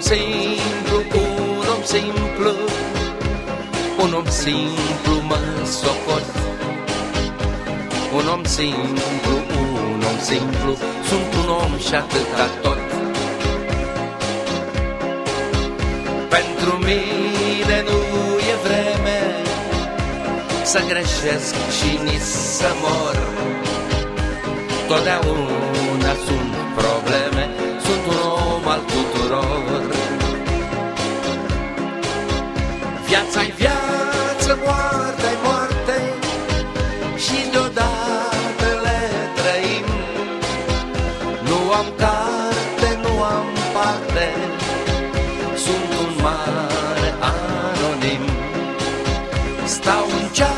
simplu, un om simplu, un om simplu mă socot. Un om simplu, un om simplu, sunt un om și atâta tot. Pentru mine nu e vreme să greșesc și nici să mor. Totdeauna sunt Viața-i viață, moartea-i moarte și deodată le trăim. Nu am carte, nu am parte, sunt un mare anonim. Stau în cea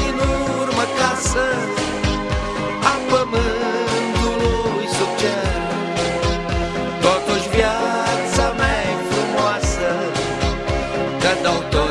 din urmă casă a pământului sub cer. Totuși viața mea e frumoasă, că dau tot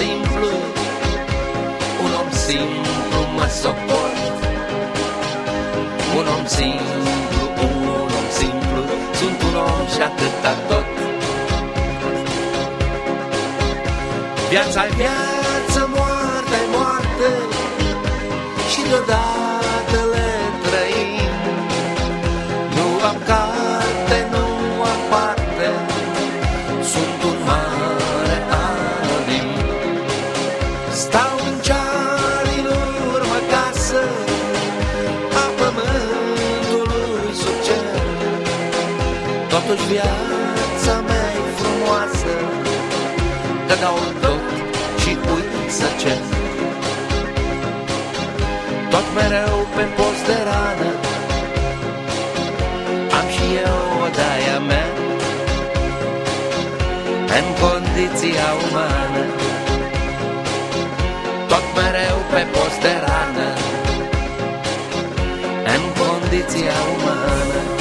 simplu, un om simplu mă soport. Un om simplu, un om simplu, sunt un om și atâta tot. Viața-i viață, moartea-i moarte și deodată le Totuși viața mea e frumoasă. Că dau tot și uit să cer Tot mereu pe post de rană Am și eu odaia mea. În condiția umană Tot mereu pe post de rană. În condiția umană